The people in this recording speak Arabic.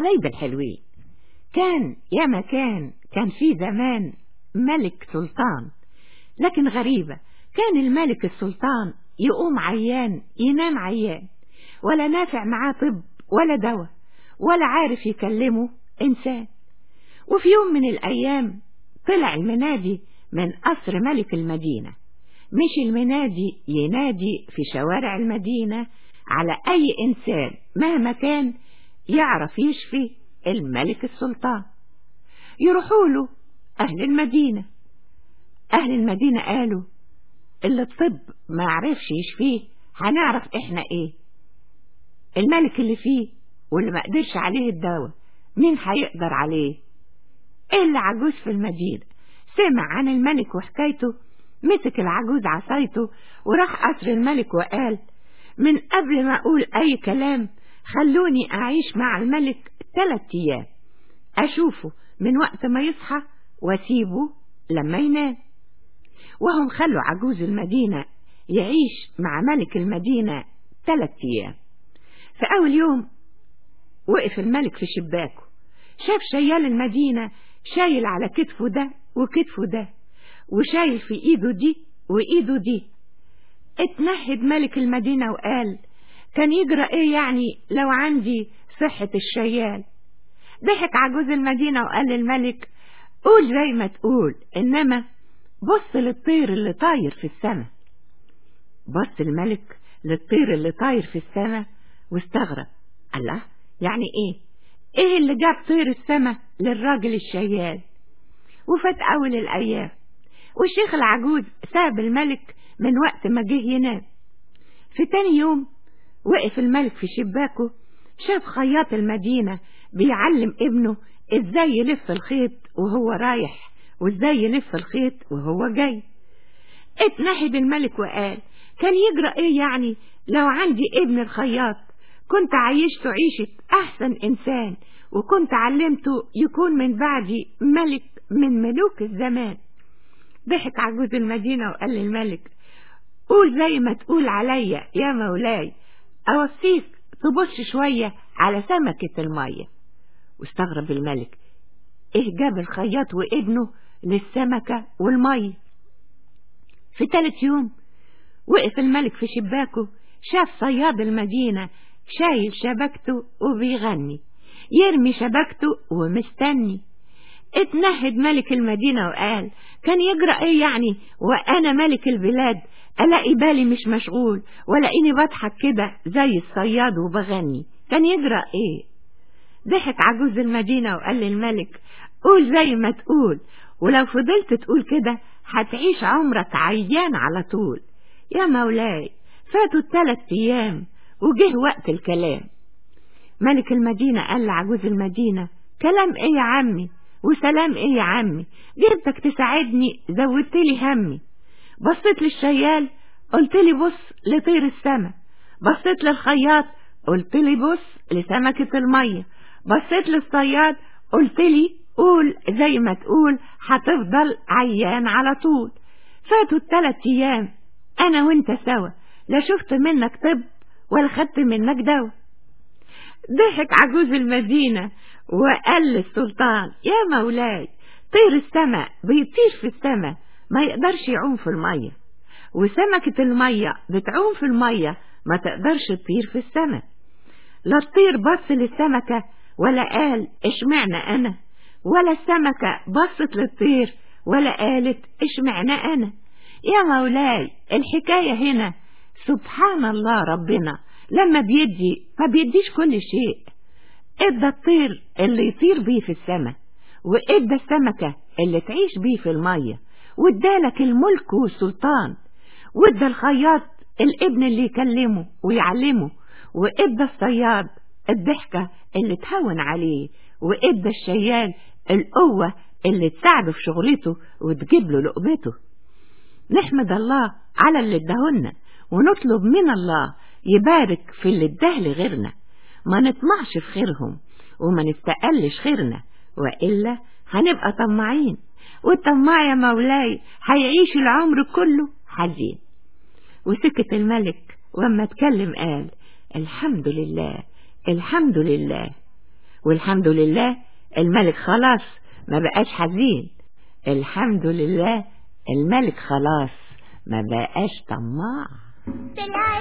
حبايب الحلوين. كان يا مكان كان في زمان ملك سلطان. لكن غريبة كان الملك السلطان يقوم عيان ينام عيان. ولا نافع معاه طب ولا دواء ولا عارف يكلمه إنسان. وفي يوم من الأيام طلع المنادي من قصر ملك المدينة. مش المنادي ينادي في شوارع المدينة على أي إنسان مهما كان يعرف يشفي الملك السلطان. يروحوا له أهل المدينة. أهل المدينة قالوا اللي الطب ما عرفش يشفيه هنعرف إحنا إيه. الملك اللي فيه واللي ما قدرش عليه الدواء مين هيقدر عليه؟ إلا عجوز في المدينة. سمع عن الملك وحكايته مسك العجوز عصايته وراح قصر الملك وقال من قبل ما أقول أي كلام خلوني أعيش مع الملك ثلاث أيام. أشوفه من وقت ما يصحى وأسيبه لما ينام. وهم خلوا عجوز المدينة يعيش مع ملك المدينة ثلاث أيام. في أول يوم وقف الملك في شباكه. شاف شيال المدينة شايل على كتفه ده وكتفه ده وشايل في إيده دي وإيده دي. اتنهد ملك المدينة وقال كان يجرى إيه يعني لو عندي صحة الشيال؟ ضحك عجوز المدينة وقال للملك قول زي ما تقول إنما بص للطير اللي طاير في السماء. بص الملك للطير اللي طاير في السماء واستغرب. الله! يعني إيه؟ إيه اللي جاب طير السماء للراجل الشيال؟ وفات أول الأيام والشيخ العجوز ساب الملك من وقت ما جه ينام. في تاني يوم وقف الملك في شباكه شاف خياط المدينة بيعلم ابنه إزاي يلف الخيط وهو رايح وإزاي يلف الخيط وهو جاي. اتنهد الملك وقال كان يجرى إيه يعني؟ لو عندي ابن الخياط كنت عيشته عيشة أحسن إنسان وكنت علمته يكون من بعدي ملك من ملوك الزمان. ضحك عجوز المدينة وقال للملك قول زي ما تقول عليا يا مولاي. أوصيك تبص شوية على سمكة المية. واستغرب الملك إيه جاب الخياط وابنه للسمكة والمية؟ في تالت يوم وقف الملك في شباكه شاف صياد المدينة شايل شبكته وبيغني يرمي شبكته ومستني. اتنهد ملك المدينة وقال كان يجرى إيه يعني؟ وأنا ملك البلاد الاقي بالي مش مشغول ولاقيني بضحك كده زي الصياد وبغني. كان يجرى إيه؟ ضحك عجوز المدينة وقال للملك قول زي ما تقول ولو فضلت تقول كده هتعيش عمرك عيان على طول. يا مولاي فاتوا الثلاث أيام وجه وقت الكلام. ملك المدينة قال لعجوز المدينة كلام إيه يا عمي؟ وسلام إيه يا عمي؟ جبتك تساعدني زودت لي همي. بصيت للشيال قلت لي بص لطير السما. بصيت للخياط قلت لي بص لسمكة المية. بصيت للصياد قلت لي قول زي ما تقول هتفضل عيان على طول. فاتوا الثلاث أيام أنا وأنت سوا. لا شفت منك طب ولا خدت منك دواء. ضحك عجوز المدينة وقال للسلطان يا مولاي طير السماء بيطير في السماء ما يقدرش يعوم في المية. وسمكة المية بتعوم في المية ما تقدرش تطير في السماء لا الطير بص للسمكة ولا قال اشمعنى أنا؟ ولا السمكة بصت للطير ولا قالت اشمعنى أنا؟ يا مولاي الحكاية هنا. سبحان الله ربنا. لما بيدي ما بيديش كل شيء. إدى الطير اللي يطير بيه في السماء وإدى السمكة اللي تعيش بيه في المية. وادالك الملك والسلطان. وادى الخياط الابن اللي يكلمه ويعلمه. وادى الصياد الضحكة اللي تهون عليه. وادى الشيال القوة اللي تساعده في شغلته وتجيب له لقمته. نحمد الله على اللي اداهولنا ونطلب من الله يبارك في اللي اداه لغيرنا. ما نطمعش في خيرهم وما نستقلش خيرنا وإلا هنبقى طماعين. والطماع يا مولاي هيعيش العمر كله. حزين وسكت الملك وما اتكلم قال الحمد لله الحمد لله. والحمد لله الملك خلاص ما بقاش حزين. الحمد لله الملك خلاص ما بقاش طماع. طلع